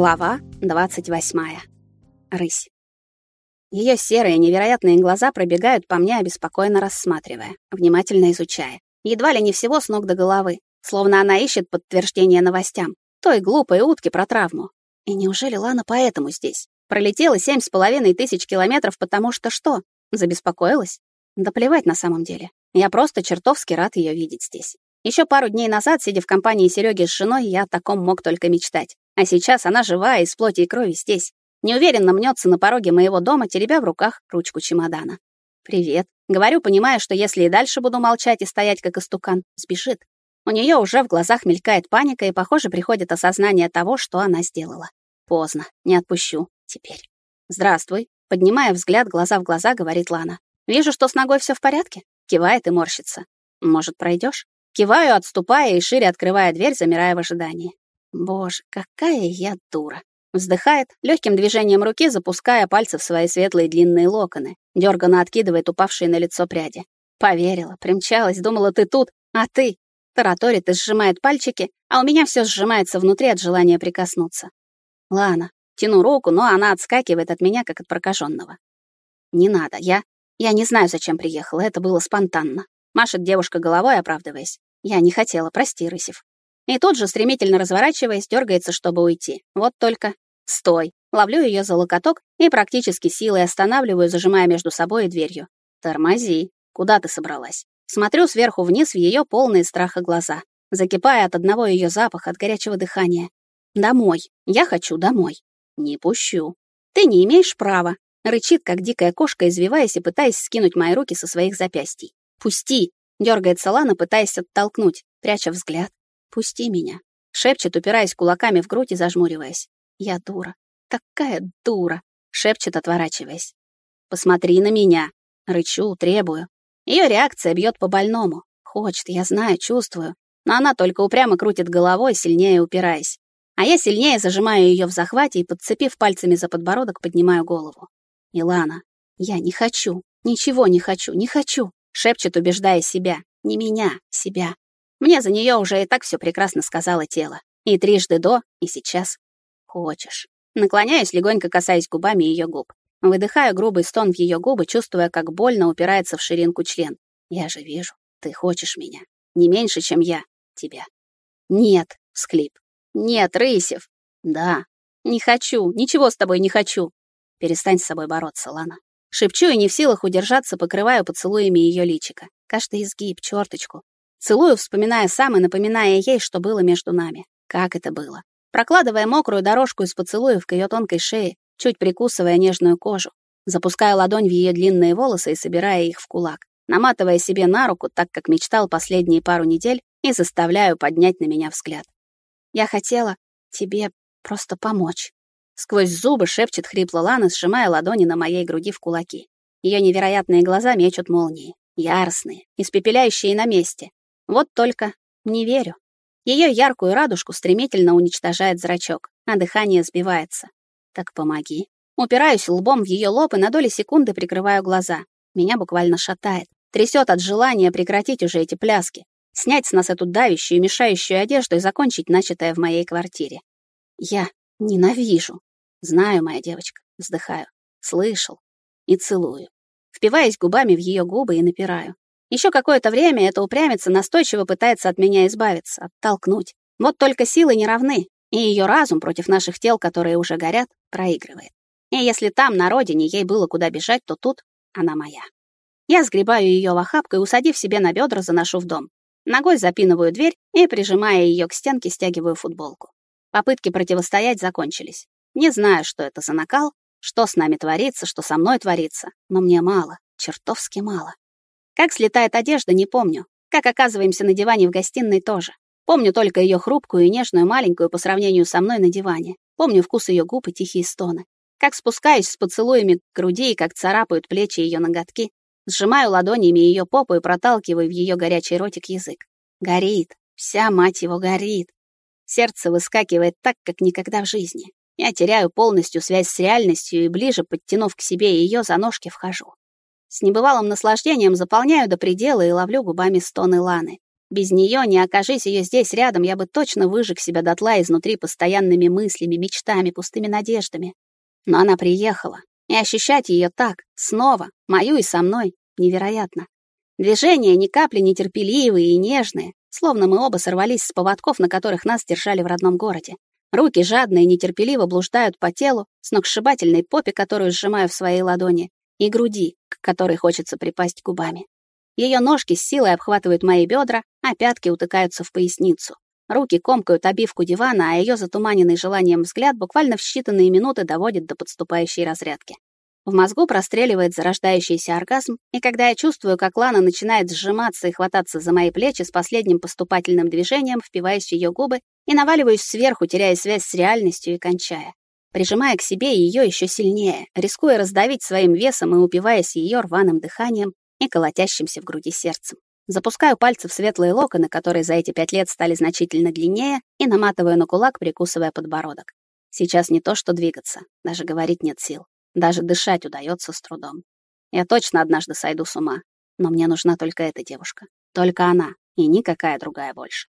Глава 28. Рысь. Ее серые невероятные глаза пробегают по мне, обеспокоенно рассматривая, внимательно изучая. Едва ли не всего с ног до головы, словно она ищет подтверждение новостям. Той глупой утки про травму. И неужели Лана поэтому здесь? Пролетела семь с половиной тысяч километров, потому что что? Забеспокоилась? Да плевать на самом деле. Я просто чертовски рад ее видеть здесь. Еще пару дней назад, сидя в компании Сереги с женой, я о таком мог только мечтать. А сейчас она живая, из плоти и крови здесь. Неуверенно мнется на пороге моего дома, теребя в руках ручку чемодана. «Привет». Говорю, понимая, что если и дальше буду молчать и стоять как истукан, сбежит. У нее уже в глазах мелькает паника, и, похоже, приходит осознание того, что она сделала. Поздно, не отпущу. Теперь. «Здравствуй». Поднимая взгляд глаза в глаза, говорит Лана. «Вижу, что с ногой все в порядке?» Кивает и морщится. «Может, пройдешь? Киваю, отступая и шире открывая дверь, замирая в ожидании. Боже, какая я дура. Вздыхает, легким движением руки запуская пальцы в свои светлые длинные локоны, дерганно откидывает упавшие на лицо пряди. Поверила, примчалась, думала, ты тут, а ты... Тараторит и сжимает пальчики, а у меня все сжимается внутри от желания прикоснуться. Ладно, тяну руку, но она отскакивает от меня, как от прокаженного. Не надо, я... Я не знаю, зачем приехала, это было спонтанно. Машет девушка головой, оправдываясь. Я не хотела, прости, Рысев. И тут же, стремительно разворачиваясь, дергается, чтобы уйти. Вот только... Стой! Ловлю ее за локоток и практически силой останавливаю, зажимая между собой и дверью. Тормози. Куда ты собралась? Смотрю сверху вниз в ее полные страха глаза, закипая от одного ее запаха, от горячего дыхания. Домой. Я хочу домой. Не пущу. Ты не имеешь права. Рычит, как дикая кошка, извиваясь и пытаясь скинуть мои руки со своих запястий. «Пусти!» — дергается Лана, пытаясь оттолкнуть, пряча взгляд. «Пусти меня», — шепчет, упираясь кулаками в грудь и зажмуриваясь. «Я дура. Такая дура», — шепчет, отворачиваясь. «Посмотри на меня», — рычу, требую. Ее реакция бьет по больному. Хочет, я знаю, чувствую. Но она только упрямо крутит головой, сильнее упираясь. А я сильнее зажимаю ее в захвате и, подцепив пальцами за подбородок, поднимаю голову. «Илана, я не хочу, ничего не хочу, не хочу», — шепчет, убеждая себя. Не меня, себя. Мне за нее уже и так все прекрасно сказала тело. И трижды до, и сейчас. Хочешь. Наклоняюсь, легонько касаясь губами ее губ. Выдыхаю грубый стон в ее губы, чувствуя, как больно упирается в ширинку член. Я же вижу, ты хочешь меня. Не меньше, чем я. Тебя. Нет, всклип. Нет, Рысев. Да. Не хочу, ничего с тобой не хочу. Перестань с собой бороться, Лана. Шепчу и не в силах удержаться, покрываю поцелуями ее личика. Каждый изгиб, черточку. Целую, вспоминая сам и напоминая ей, что было между нами. Как это было. Прокладывая мокрую дорожку из поцелуев к ее тонкой шее, чуть прикусывая нежную кожу, запуская ладонь в ее длинные волосы и собирая их в кулак, наматывая себе на руку, так как мечтал последние пару недель, и заставляю поднять на меня взгляд. «Я хотела тебе просто помочь». Сквозь зубы шепчет хрипло Лана, сжимая ладони на моей груди в кулаки. Ее невероятные глаза мечут молнии, яростные, испепеляющие на месте, вот только не верю. Ее яркую радужку стремительно уничтожает зрачок, а дыхание сбивается. Так помоги. Упираюсь лбом в ее лоб и на доли секунды прикрываю глаза. Меня буквально шатает. Трясет от желания прекратить уже эти пляски. Снять с нас эту давящую, мешающую одежду и закончить начатое в моей квартире. Я ненавижу. Знаю, моя девочка. Вздыхаю. Слышал. И целую. Впиваясь губами в ее губы и напираю. Еще какое-то время эта упрямица настойчиво пытается от меня избавиться, оттолкнуть. Вот только силы не равны, и ее разум против наших тел, которые уже горят, проигрывает. И если там, на родине, ей было куда бежать, то тут она моя. Я сгребаю ее в охапку и, усадив себе на бедра, заношу в дом. Ногой запинываю дверь и, прижимая ее к стенке, стягиваю футболку. Попытки противостоять закончились. Не знаю, что это за накал, что с нами творится, что со мной творится, но мне мало, чертовски мало. Как слетает одежда, не помню. Как оказываемся на диване в гостиной тоже. Помню только ее хрупкую и нежную маленькую по сравнению со мной на диване. Помню вкус ее губ и тихие стоны. Как спускаюсь с поцелуями к груди и как царапают плечи ее ноготки. Сжимаю ладонями ее попу и проталкиваю в ее горячий ротик язык. Горит. Вся мать его горит. Сердце выскакивает так, как никогда в жизни. Я теряю полностью связь с реальностью и ближе, подтянув к себе ее за ножки, вхожу. С небывалым наслаждением заполняю до предела и ловлю губами стоны Ланы. Без нее, не окажись ее здесь рядом, я бы точно выжег себя дотла изнутри постоянными мыслями, мечтами, пустыми надеждами. Но она приехала, и ощущать ее так, снова, мою и со мной, невероятно. Движения ни капли не терпеливые и нежные, словно мы оба сорвались с поводков, на которых нас держали в родном городе. Руки жадные, нетерпеливо блуждают по телу, сногсшибательной попе, которую сжимаю в своей ладони, и груди, к которой хочется припасть губами. Ее ножки с силой обхватывают мои бедра, а пятки утыкаются в поясницу. Руки комкают обивку дивана, а ее затуманенный желанием взгляд буквально в считанные минуты доводит до подступающей разрядки. В мозгу простреливает зарождающийся оргазм, и когда я чувствую, как Лана начинает сжиматься и хвататься за мои плечи с последним поступательным движением, впиваюсь в ее губы и наваливаюсь сверху, теряя связь с реальностью и кончая. Прижимая к себе ее еще сильнее, рискуя раздавить своим весом и упиваясь ее рваным дыханием и колотящимся в груди сердцем. Запускаю пальцы в светлые локоны, которые за эти пять лет стали значительно длиннее, и наматываю на кулак, прикусывая подбородок. Сейчас не то, что двигаться, даже говорить нет сил. Даже дышать удается с трудом. Я точно однажды сойду с ума, но мне нужна только эта девушка. Только она, и никакая другая больше.